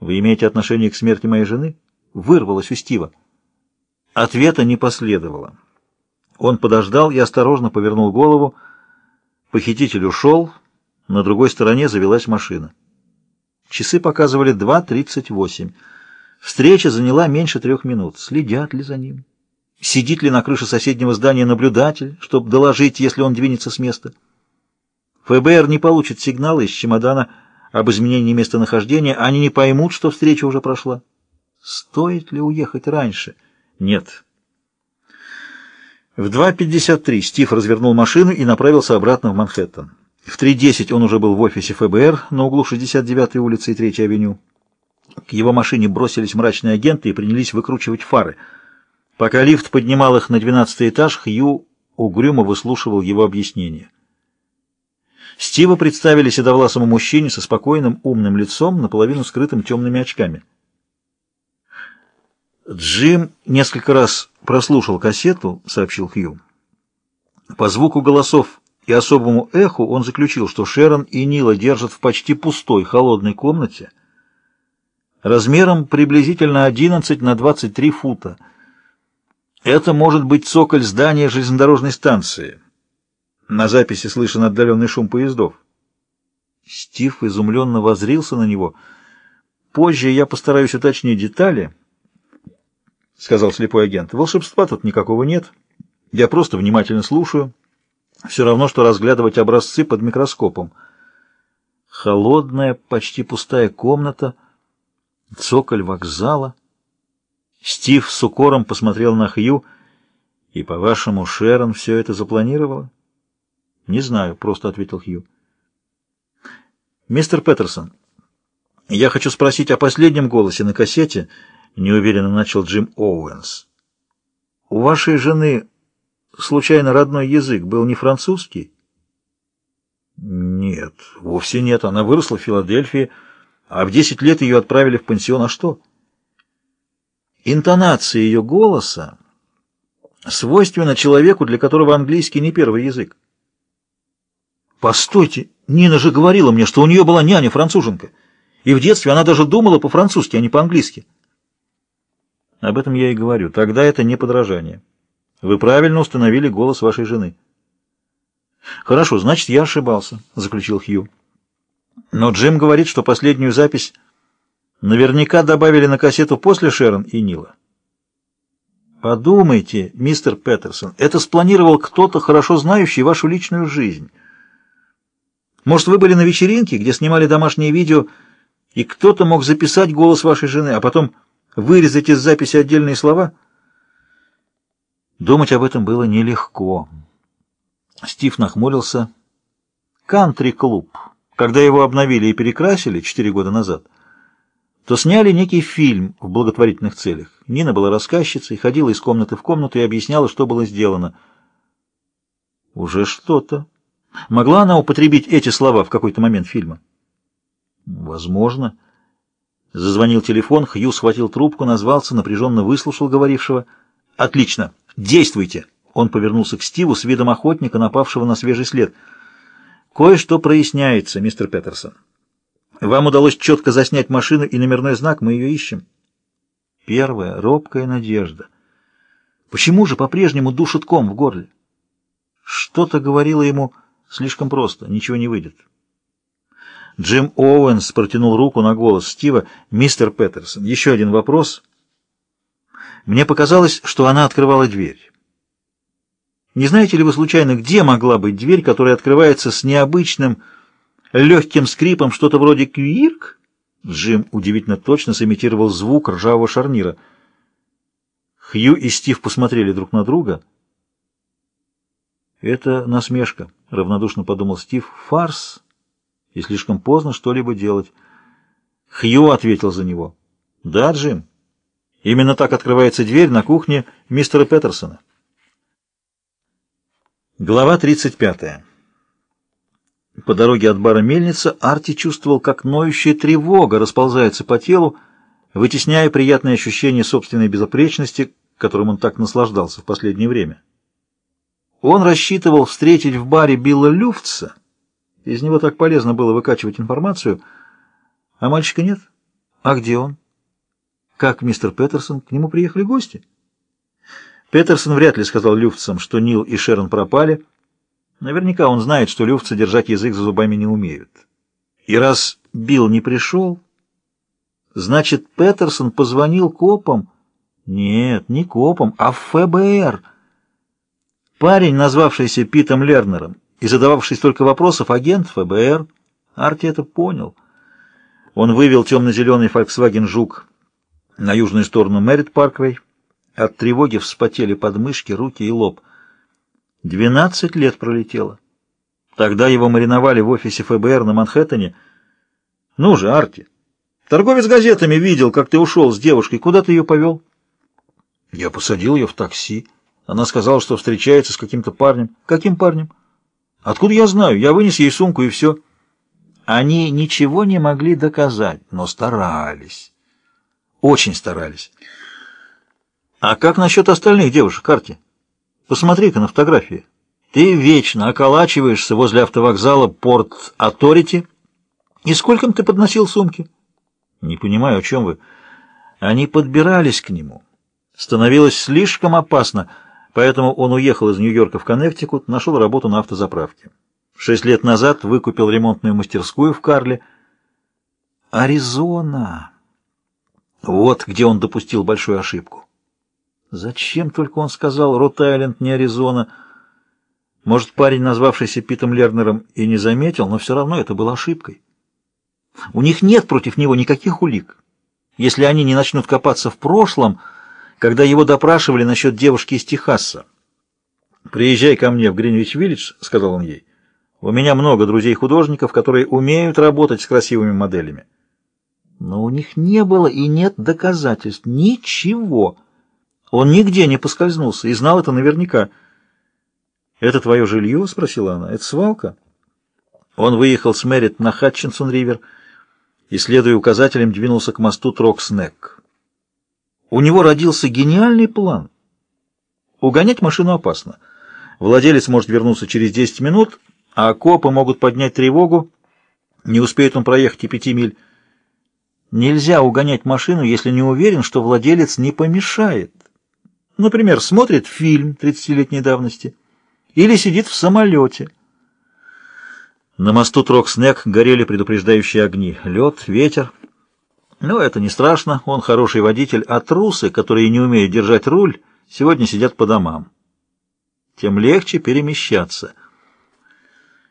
Вы имеете отношение к смерти моей жены? Вырвалось у Стива. Ответа не последовало. Он подождал и осторожно повернул голову. Похититель ушел, на другой стороне завелась машина. Часы показывали 2.38. Встреча заняла меньше трех минут. Следят ли за ним? Сидит ли на крыше соседнего здания наблюдатель, чтобы доложить, если он двинется с места? ФБР не получит сигнала из чемодана об изменении местонахождения, они не поймут, что встреча уже прошла. Стоит ли уехать раньше? Нет. В 2.53 Стив развернул машину и направился обратно в Манхэттен. В 3.10 он уже был в офисе ФБР на углу 69-й улицы и 3-й авеню. К его машине бросились мрачные агенты и принялись выкручивать фары. Пока лифт поднимал их на 12 этаж, Хью угрюмо выслушивал его объяснения. Стива представили седовласому мужчине со спокойным, умным лицом, наполовину скрытым темными очками. «Джим несколько раз прослушал кассету», — сообщил Хью. По звуку голосов и особому эху он заключил, что Шерон и Нила держат в почти пустой холодной комнате размером приблизительно 11 на 23 фута. Это может быть цоколь здания железнодорожной станции. На записи слышен отдаленный шум поездов. Стив изумленно возрился на него. «Позже я постараюсь уточнить детали», — сказал слепой агент. «Волшебства тут никакого нет. Я просто внимательно слушаю. Все равно, что разглядывать образцы под микроскопом. Холодная, почти пустая комната, цоколь вокзала». Стив с укором посмотрел на Хью. «И, по-вашему, Шерон все это запланировала?» «Не знаю», — просто ответил Хью. «Мистер Петерсон, я хочу спросить о последнем голосе на кассете», — неуверенно начал Джим Оуэнс. «У вашей жены, случайно, родной язык был не французский?» «Нет, вовсе нет. Она выросла в Филадельфии, а в десять лет ее отправили в пансион. А что?» «Интонация ее голоса свойственна человеку, для которого английский не первый язык. Постойте, Нина же говорила мне, что у нее была няня-француженка, и в детстве она даже думала по-французски, а не по-английски. Об этом я и говорю. Тогда это не подражание. Вы правильно установили голос вашей жены. Хорошо, значит, я ошибался, заключил Хью. Но Джим говорит, что последнюю запись наверняка добавили на кассету после Шерон и Нила. Подумайте, мистер Петерсон, это спланировал кто-то, хорошо знающий вашу личную жизнь. Может, вы были на вечеринке, где снимали домашнее видео, и кто-то мог записать голос вашей жены, а потом вырезать из записи отдельные слова? Думать об этом было нелегко. Стив нахмурился. «Кантри-клуб». Когда его обновили и перекрасили четыре года назад, то сняли некий фильм в благотворительных целях. Нина была рассказчицей, ходила из комнаты в комнату и объясняла, что было сделано. «Уже что-то», Могла она употребить эти слова в какой-то момент фильма? Возможно. Зазвонил телефон, Хью схватил трубку, назвался, напряженно выслушал говорившего. «Отлично! Действуйте!» Он повернулся к Стиву с видом охотника, напавшего на свежий след. «Кое-что проясняется, мистер Петерсон. Вам удалось четко заснять машину и номерной знак, мы ее ищем». Первая робкая надежда. Почему же по-прежнему душит ком в горле? Что-то говорило ему... Слишком просто, ничего не выйдет. Джим Оуэнс протянул руку на голос Стива. «Мистер Петерсон, еще один вопрос». Мне показалось, что она открывала дверь. Не знаете ли вы случайно, где могла быть дверь, которая открывается с необычным легким скрипом, что-то вроде квирк? Джим удивительно точно сымитировал звук ржавого шарнира. Хью и Стив посмотрели друг на друга — «Это насмешка», — равнодушно подумал Стив. «Фарс, и слишком поздно что-либо делать». Хью ответил за него. «Да, Джим. Именно так открывается дверь на кухне мистера Петерсона». Глава 35. По дороге от бара «Мельница» Арти чувствовал, как ноющая тревога расползается по телу, вытесняя приятное ощущение собственной безопречности, которым он так наслаждался в последнее время. Он рассчитывал встретить в баре Билла Люфтса. Из него так полезно было выкачивать информацию. А мальчика нет. А где он? Как мистер Петерсон? К нему приехали гости? Петерсон вряд ли сказал люфтцам, что Нил и Шерон пропали. Наверняка он знает, что люфтцы держать язык за зубами не умеют. И раз Билл не пришел, значит, Петерсон позвонил копам. Нет, не копам, а в ФБР. Парень, назвавшийся Питом Лернером и задававший столько вопросов, агент ФБР. Арти это понял. Он вывел темно-зеленый Volkswagen «Жук» на южную сторону Мэрит-Парквей. От тревоги вспотели подмышки, руки и лоб. Двенадцать лет пролетело. Тогда его мариновали в офисе ФБР на Манхэттене. Ну же, Арти, торговец газетами видел, как ты ушел с девушкой. Куда ты ее повел? Я посадил ее в такси. Она сказала, что встречается с каким-то парнем. Каким парнем? Откуда я знаю? Я вынес ей сумку и все. Они ничего не могли доказать, но старались. Очень старались. А как насчет остальных девушек, Карти? Посмотри-ка на фотографии. Ты вечно околачиваешься возле автовокзала Порт Аторити. И сколько ты подносил сумки? Не понимаю, о чем вы. Они подбирались к нему. Становилось слишком опасно, поэтому он уехал из Нью-Йорка в Коннектикут, нашел работу на автозаправке. Шесть лет назад выкупил ремонтную мастерскую в Карле. Аризона. Вот где он допустил большую ошибку. Зачем только он сказал Рот-Айленд, не Аризона? Может, парень, назвавшийся Питом Лернером, и не заметил, но все равно это было ошибкой. У них нет против него никаких улик. Если они не начнут копаться в прошлом, когда его допрашивали насчет девушки из Техаса. «Приезжай ко мне в Гринвич-Виллидж», — сказал он ей. У меня много друзей-художников, которые умеют работать с красивыми моделями. Но у них не было и нет доказательств. Ничего. Он нигде не поскользнулся и знал это наверняка. «Это твое жилье?» — спросила она. «Это свалка?» Он выехал с Мэрит на Хатчинсон-Ривер и, следуя указателям, двинулся к мосту Трокснек. У него родился гениальный план. Угонять машину опасно. Владелец может вернуться через 10 минут, а копы могут поднять тревогу, не успеет он проехать и пяти миль. Нельзя угонять машину, если не уверен, что владелец не помешает. Например, смотрит фильм 30-летней давности или сидит в самолете. На мосту Трокснек горели предупреждающие огни. Лед, ветер. Но это не страшно, он хороший водитель, а трусы, которые не умеют держать руль, сегодня сидят по домам. Тем легче перемещаться —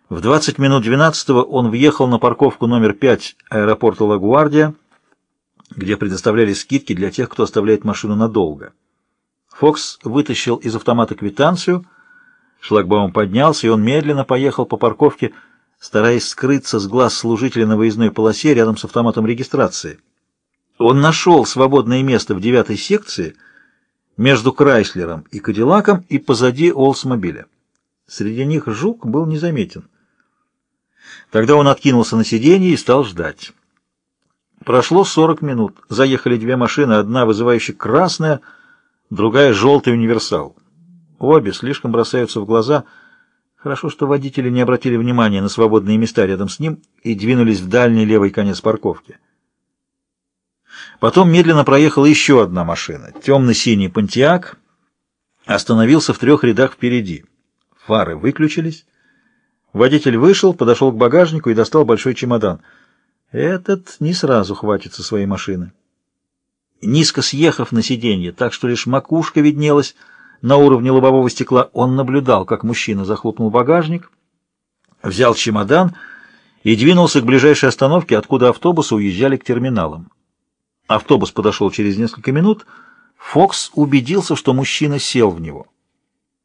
в 20 минут 12 он въехал на парковку номер 5 аэропорта Лагуардия, где предоставляли скидки для тех, кто оставляет машину надолго. Фокс вытащил из автомата квитанцию, шлагбаум поднялся, и он медленно поехал по парковке, стараясь скрыться с глаз служителя на выездной полосе рядом с автоматом регистрации. Он нашел свободное место в девятой секции между Крайслером и Кадиллаком и позади Олсмобиля. Среди них Жук был незаметен. Тогда он откинулся на сиденье и стал ждать. Прошло 40 минут. Заехали две машины, одна вызывающая красная, другая желтый универсал. Обе слишком бросаются в глаза. Хорошо, что водители не обратили внимания на свободные места рядом с ним и двинулись в дальний левый конец парковки. Потом медленно проехала еще одна машина. Темно-синий «Пантиак» остановился в трех рядах впереди. Фары выключились. Водитель вышел, подошел к багажнику и достал большой чемодан. Этот не сразу хватится своей машины. Низко съехав на сиденье, так что лишь макушка виднелась на уровне лобового стекла, он наблюдал, как мужчина захлопнул багажник, взял чемодан и двинулся к ближайшей остановке, откуда автобусы уезжали к терминалам. Автобус подошел через несколько минут. Фокс убедился, что мужчина сел в него.